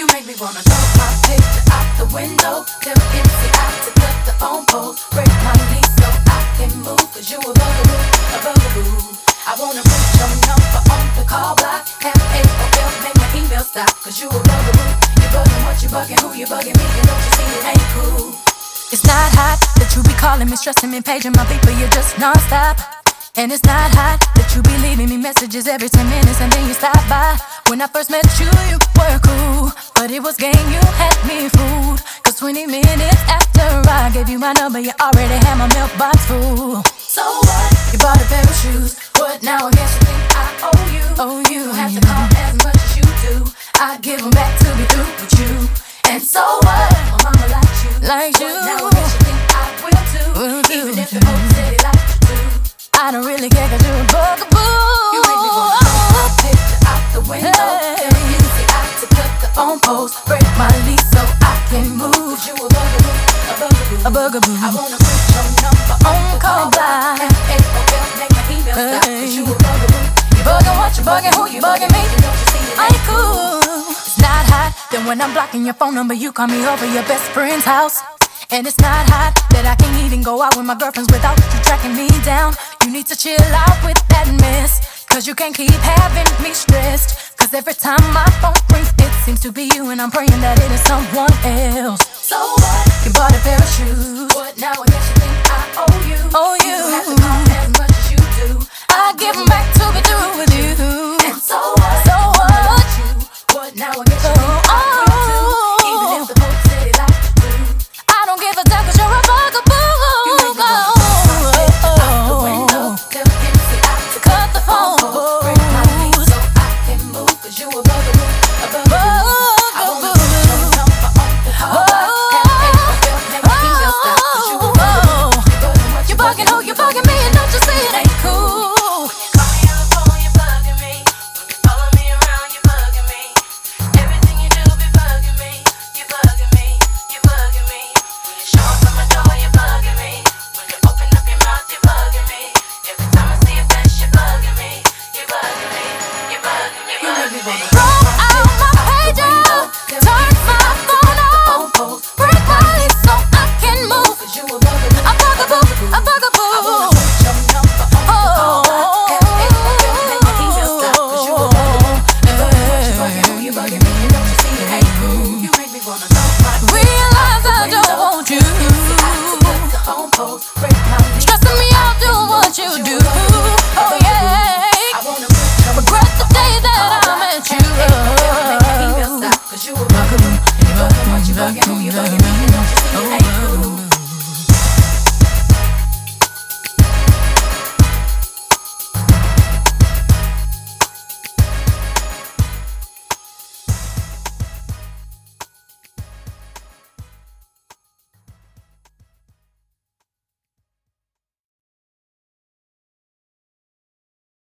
make me wanna throw my picture out the window. Tell MCI to cut the phone poles. Break my lease so I can move. Cause you a bugaboo, a bugaboo. I wanna put your number on the call block. Have AOL, make my email stop. Cause you a bugaboo. You bugging what you bugging, who you bugging me. And don't you see it ain't cool. It's not hot that you be calling me, stressing me, paging my but you're just non-stop. And it's not hot that you be leaving me messages every 10 minutes and then you stop by. When I first met you, you were cool. But it was game, you had me fooled. Cause 20 minutes after I gave you my number, you already had my mailbox full. So what? You bought a pair of shoes. What now? I guess you think I owe you. Oh, you. don't have to call as much as you do. I give them back to be through with you. And so what? My mama likes you. Like What you. Now I guess you think I will too. Will. Even if phone post. Break my lease so I can move. you a bugaboo, a bugaboo. A bugaboo. I wanna put your number on the call block. Make my email stop. you a bugaboo. You bugging what you bugging, who you bugging me? And don't you see it I ain't cool. It's not hot. Then when I'm blocking your phone number, you call me over your best friend's house. And it's not hot that I can't even go out with my girlfriends without you tracking me down. You need to chill out with that mess. Cause you can't keep having me stressed. Cause every time my phone rings, it seems to be you, and I'm praying that it is someone else. So what? You bought a pair of shoes. Cause you a buckaroo, you bugging, what you bugging, who you